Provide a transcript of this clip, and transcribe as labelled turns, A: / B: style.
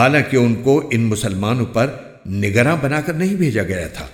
A: حالانکہ ان کو ان مسلمانوں پر نگراں بنا کر نہیں بھیجا گیا تھا۔